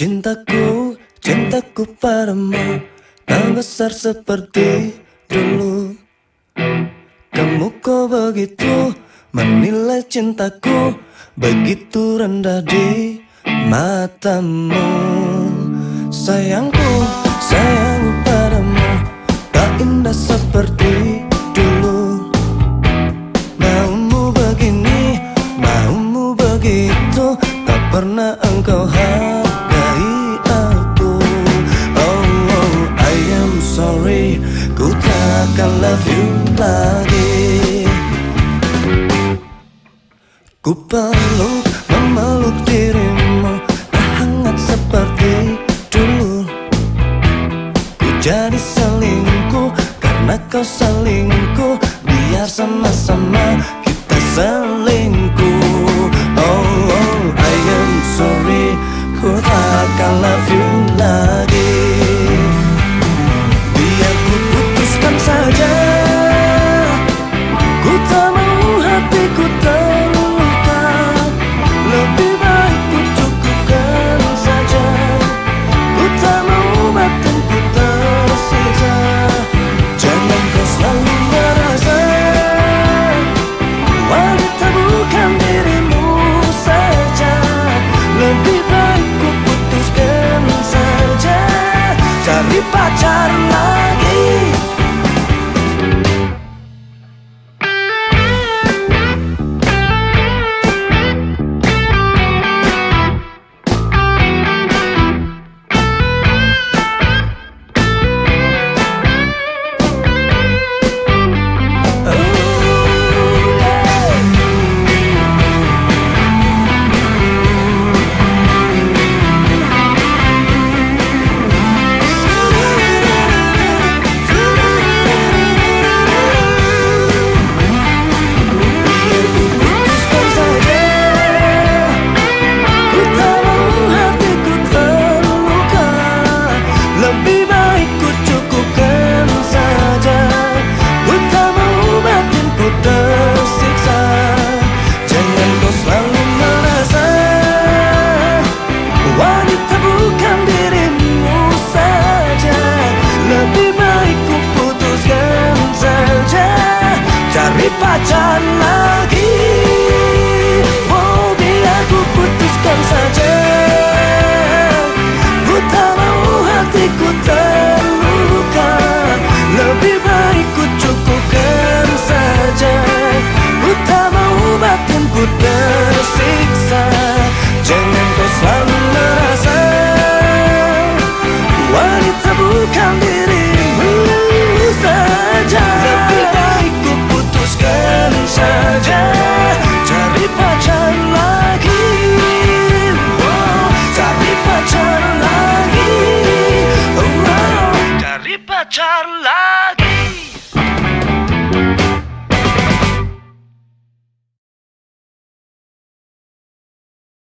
Cintaku, cintaku padamu Tak besar seperti dulu. Kamu kok begitu menilai cintaku Begitu rendah di matamu. Sayangku, sayangku padamu Tak indah seperti dulu. Maumu begini, maumu begitu Tak pernah engkau harap. Ku takkan love you lagi. Ku peluk memeluk dirimu Tak hangat seperti dulu. Ku jadi selingkuh karena kau selingkuh. Biar sama-sama kita selingkuh ที่กูเ